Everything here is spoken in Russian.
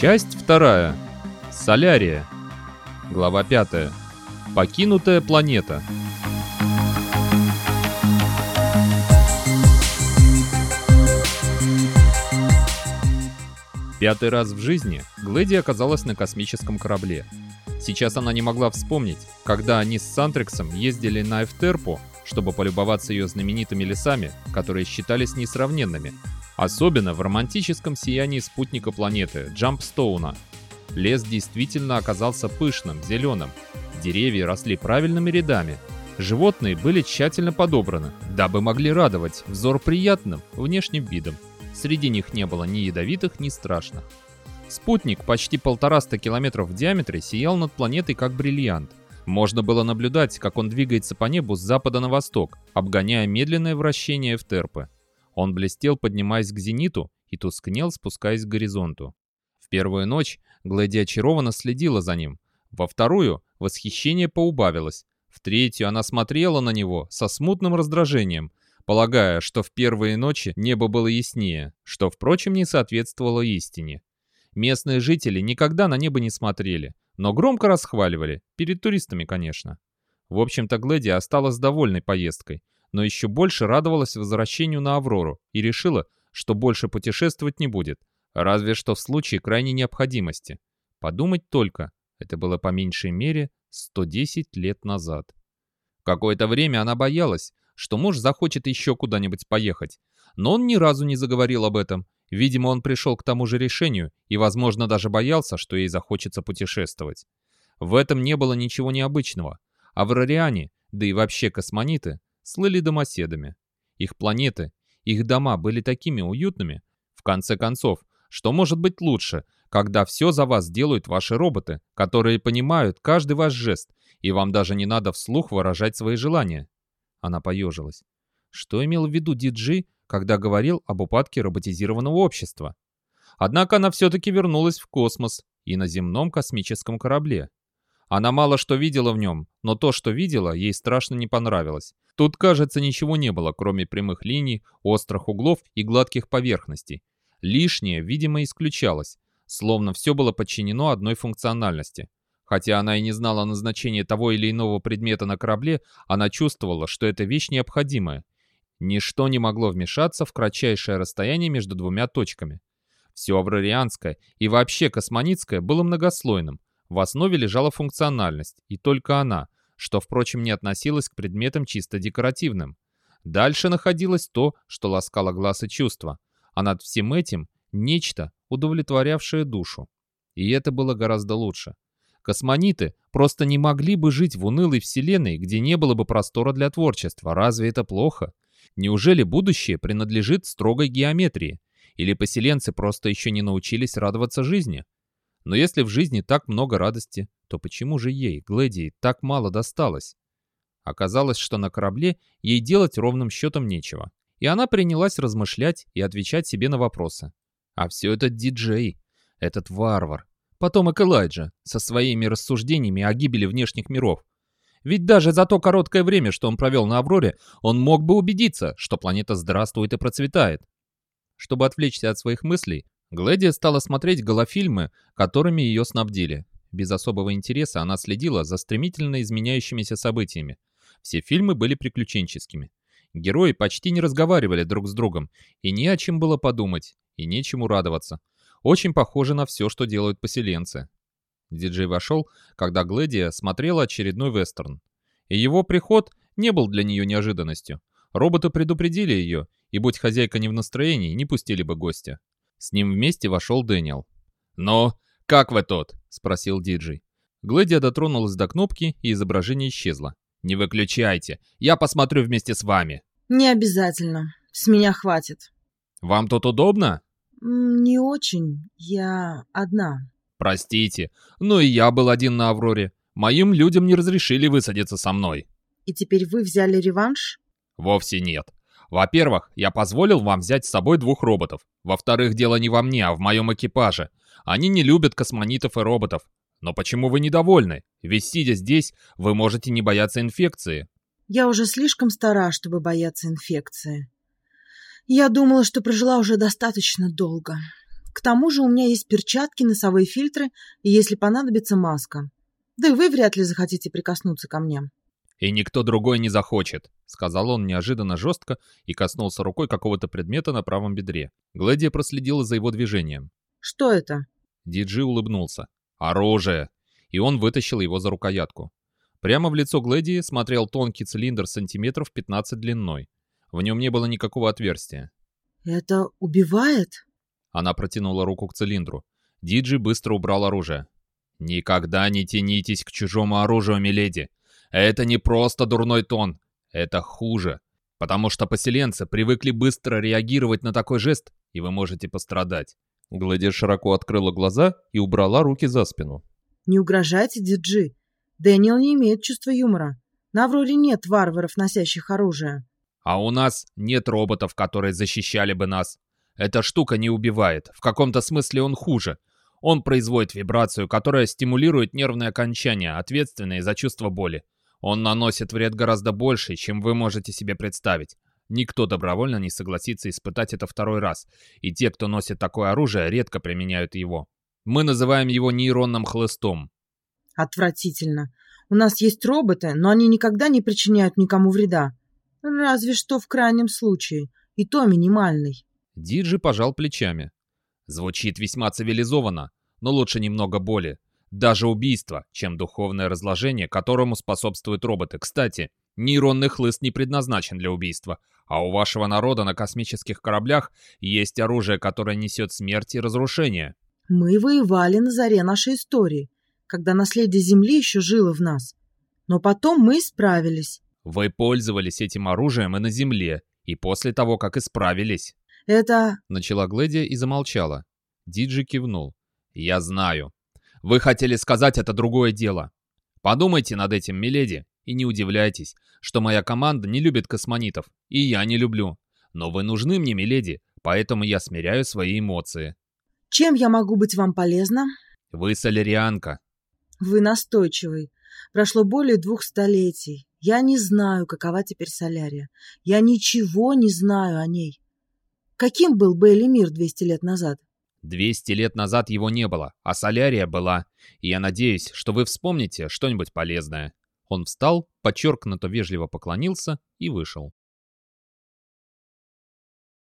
Часть вторая. Солярия. Глава пятая. Покинутая планета. Пятый раз в жизни Глэди оказалась на космическом корабле. Сейчас она не могла вспомнить, когда они с Сантрексом ездили на Эфтерпу, чтобы полюбоваться ее знаменитыми лесами, которые считались несравненными, особенно в романтическом сиянии спутника планеты Джампстоуна. Лес действительно оказался пышным, зеленым. Деревья росли правильными рядами. Животные были тщательно подобраны, дабы могли радовать взор приятным внешним видом. Среди них не было ни ядовитых, ни страшных. Спутник почти полтораста километров в диаметре сиял над планетой как бриллиант. Можно было наблюдать, как он двигается по небу с запада на восток, обгоняя медленное вращение Эфтерпы. Он блестел, поднимаясь к зениту, и тускнел, спускаясь к горизонту. В первую ночь Глэди очарованно следила за ним. Во вторую восхищение поубавилось. В третью она смотрела на него со смутным раздражением, полагая, что в первые ночи небо было яснее, что, впрочем, не соответствовало истине. Местные жители никогда на небо не смотрели, но громко расхваливали, перед туристами, конечно. В общем-то, Глэди осталась довольной поездкой, но еще больше радовалась возвращению на Аврору и решила, что больше путешествовать не будет, разве что в случае крайней необходимости. Подумать только, это было по меньшей мере 110 лет назад. Какое-то время она боялась, что муж захочет еще куда-нибудь поехать. Но он ни разу не заговорил об этом. Видимо, он пришел к тому же решению и, возможно, даже боялся, что ей захочется путешествовать. В этом не было ничего необычного. Аврариане, да и вообще космониты, слыли домоседами. Их планеты, их дома были такими уютными, в конце концов, что может быть лучше, когда все за вас делают ваши роботы, которые понимают каждый ваш жест, и вам даже не надо вслух выражать свои желания. Она поежилась. Что имел в виду Диджи, когда говорил об упадке роботизированного общества? Однако она все-таки вернулась в космос и на земном космическом корабле. Она мало что видела в нем, но то, что видела, ей страшно не понравилось. Тут, кажется, ничего не было, кроме прямых линий, острых углов и гладких поверхностей. Лишнее, видимо, исключалось, словно все было подчинено одной функциональности. Хотя она и не знала назначения того или иного предмета на корабле, она чувствовала, что эта вещь необходимая. Ничто не могло вмешаться в кратчайшее расстояние между двумя точками. Все аврарианское и вообще космонитское было многослойным. В основе лежала функциональность, и только она, что, впрочем, не относилась к предметам чисто декоративным. Дальше находилось то, что ласкало глаз и чувства, а над всем этим — нечто, удовлетворявшее душу. И это было гораздо лучше. Космониты просто не могли бы жить в унылой вселенной, где не было бы простора для творчества. Разве это плохо? Неужели будущее принадлежит строгой геометрии? Или поселенцы просто еще не научились радоваться жизни? Но если в жизни так много радости, то почему же ей, Глэдии, так мало досталось? Оказалось, что на корабле ей делать ровным счетом нечего. И она принялась размышлять и отвечать себе на вопросы. А все этот диджей, этот варвар, потомок Элайджа, со своими рассуждениями о гибели внешних миров. Ведь даже за то короткое время, что он провел на Авроре, он мог бы убедиться, что планета здравствует и процветает. Чтобы отвлечься от своих мыслей, Глэдия стала смотреть голофильмы, которыми ее снабдили. Без особого интереса она следила за стремительно изменяющимися событиями. Все фильмы были приключенческими. Герои почти не разговаривали друг с другом, и не о чем было подумать, и нечему радоваться. Очень похоже на все, что делают поселенцы. Диджей вошел, когда Глэдия смотрела очередной вестерн. И его приход не был для нее неожиданностью. Роботы предупредили ее, и будь хозяйка не в настроении, не пустили бы гостя. С ним вместе вошел Дэниел. «Ну, как вы тут?» — спросил диджей. Глэдия дотронулась до кнопки, и изображение исчезло. «Не выключайте, я посмотрю вместе с вами». «Не обязательно, с меня хватит». «Вам тут удобно?» «Не очень. Я одна». «Простите, но и я был один на Авроре. Моим людям не разрешили высадиться со мной». «И теперь вы взяли реванш?» «Вовсе нет. Во-первых, я позволил вам взять с собой двух роботов. Во-вторых, дело не во мне, а в моем экипаже. Они не любят космонитов и роботов. Но почему вы недовольны? Ведь сидя здесь, вы можете не бояться инфекции». «Я уже слишком стара, чтобы бояться инфекции. Я думала, что прожила уже достаточно долго. К тому же у меня есть перчатки, носовые фильтры и, если понадобится, маска. Да и вы вряд ли захотите прикоснуться ко мне. «И никто другой не захочет», — сказал он неожиданно жестко и коснулся рукой какого-то предмета на правом бедре. Глэдия проследила за его движением. Что это? Диджи улыбнулся. «Оружие!» И он вытащил его за рукоятку. Прямо в лицо Глэдии смотрел тонкий цилиндр сантиметров 15 длиной. В нем не было никакого отверстия. «Это убивает?» Она протянула руку к цилиндру. Диджи быстро убрал оружие. «Никогда не тянитесь к чужому оружию, миледи. Это не просто дурной тон. Это хуже. Потому что поселенцы привыкли быстро реагировать на такой жест, и вы можете пострадать». Гладия широко открыла глаза и убрала руки за спину. «Не угрожайте, Диджи. Дэниел не имеет чувства юмора. На Авроре нет варваров, носящих оружие». «А у нас нет роботов, которые защищали бы нас. Эта штука не убивает. В каком-то смысле он хуже. Он производит вибрацию, которая стимулирует нервные окончания, ответственные за чувство боли. Он наносит вред гораздо больше, чем вы можете себе представить. Никто добровольно не согласится испытать это второй раз, и те, кто носит такое оружие, редко применяют его. Мы называем его нейронным хлыстом. Отвратительно. У нас есть роботы, но они никогда не причиняют никому вреда. Разве что в крайнем случае, и то минимальный. Диджи пожал плечами. Звучит весьма цивилизованно, но лучше немного боли. Даже убийство, чем духовное разложение, которому способствуют роботы. Кстати, нейронный хлыст не предназначен для убийства, а у вашего народа на космических кораблях есть оружие, которое несет смерть и разрушение. Мы воевали на заре нашей истории, когда наследие Земли еще жило в нас. Но потом мы исправились. Вы пользовались этим оружием и на Земле, и после того, как исправились. Это... Начала Глэдия и замолчала. Диджи кивнул. Я знаю. Вы хотели сказать это другое дело. Подумайте над этим, миледи, и не удивляйтесь, что моя команда не любит космонитов, и я не люблю. Но вы нужны мне, миледи, поэтому я смиряю свои эмоции. Чем я могу быть вам полезна? Вы солярианка. Вы настойчивый. Прошло более двух столетий. Я не знаю, какова теперь солярия. Я ничего не знаю о ней. Каким был Бейли мир 200 лет назад? 200 лет назад его не было, а солярия была. И я надеюсь, что вы вспомните что-нибудь полезное. Он встал, подчеркнуто вежливо поклонился и вышел.